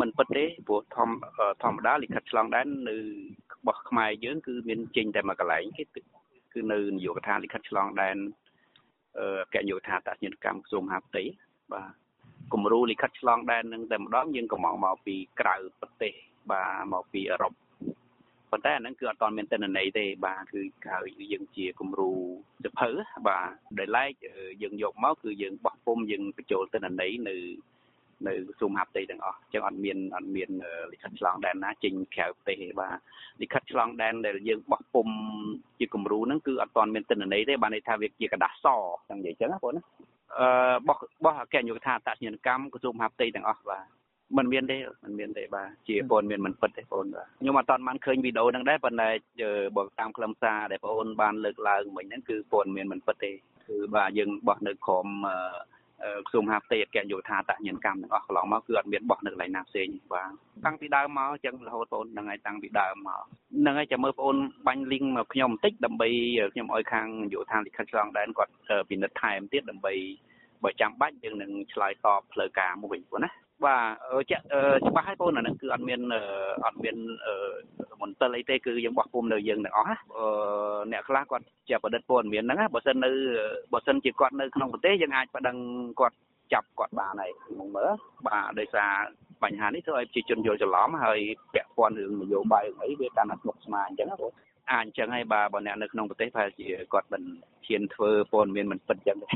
មិនពិតទេព្រោះធម្មធម្មតាលិខិតឆ្លងដែននៅរបស់ខ្មែរយើងគឺមានចេញតែមួយកន្លែងគេគឺនៅនយោបាយកថាលិខិតឆ្លងដែនអឺកញ្ញុថាតញ្ញាណកម្មក្រសួងមហាផ្ទៃបាទគំរូលិខិតឆ្លងដែននឹងតែម្ដងយើងក៏មកមកពីក្រៅប្រទេសបាទមកពីអឺរ៉ុបប៉ុន្តែអាហ្នឹងគឺអត់ទាន់មានទិន្នន័យទេបាទគឺហៅយើងជាគំរូសិភៅបាទដែលឡែកយើងយកមកគឺយើងបោះពុំយើងបញ្ចូលទិន្នន័យនៅ នៅក្រសួងមហាផ្ទៃទាំងអស់អញ្ចឹងអត់មានអត់មានលិខិតឆ្លងដែនណាចេញក្រៅប្រទេសទេបាទលិខិតឆ្លងដែនដែលយើងបោះពុំជាគំរូហ្នឹងគឺអត់ទាន់មានទិន្នន័យទេបានន័យថាវាជាกระดาษសចឹងនិយាយចឹងណាបងណាអឺបោះបោះអគ្គនាយកដ្ឋានតញ្ញាណកម្មក្រសួងមហាផ្ទៃទាំងអស់បាទมันមានទេมันមានទេបាទជាបងមានមិនពិតទេបងបាទខ្ញុំអត់តាន់បានឃើញវីដេអូហ្នឹងដែរប៉ុន្តែបើតាមខ្លឹមសារដែលបងបានលើកឡើងមិញហ្នឹងគឺបងមានមិនពិតទេគឺបាទយើងបោះនៅក្រុម ក្រសួងមហាផ្ទៃអគ្គនាយកដ្ឋានតញ្ញាណកម្មទាំងអស់កន្លងមកគឺអត់មានបោះនៅកន្លែងណាផ្សេងបាទតាំងពីដើមមកអញ្ចឹងរហូតបងហ្នឹងហើយតាំងពីដើមមកហ្នឹងហើយចាំមើលបងបាញ់លីងមកខ្ញុំបន្តិចដើម្បីខ្ញុំឲ្យខាងនាយកដ្ឋានលិខិតឆ្លងដែនគាត់ពិនិត្យថែមទៀតដើម្បីបើចាំបាច់យើងនឹងឆ្លើយតបផ្លូវការមួយវិញណាបាទជាក់ច្បាស់ហើយបងអាហ្នឹងគឺអត់មានអត់មាន មន្ទិលអីទេគឺយើងបោះពុំនៅយើងទាំងអស់ណាអ្នកខ្លះគាត់ជាប្រឌិតព័ត៌មានហ្នឹងណាបើសិននៅបើសិនជាគាត់នៅក្នុងប្រទេសយើងអាចប្តឹងគាត់ចាប់គាត់បានហើយមកមើលបាទដោយសារបញ្ហានេះធ្វើឲ្យប្រជាជនយល់ច្រឡំហើយពាក់ព័ន្ធរឿងនយោបាយអីវាកាន់តែស្មុគស្មាញអញ្ចឹងណាបងអាចអញ្ចឹងហើយបាទបើអ្នកនៅក្នុងប្រទេសប្រហែលជាគាត់មិនហ៊ានធ្វើព័ត៌មានមិនពិតអញ្ចឹងទេ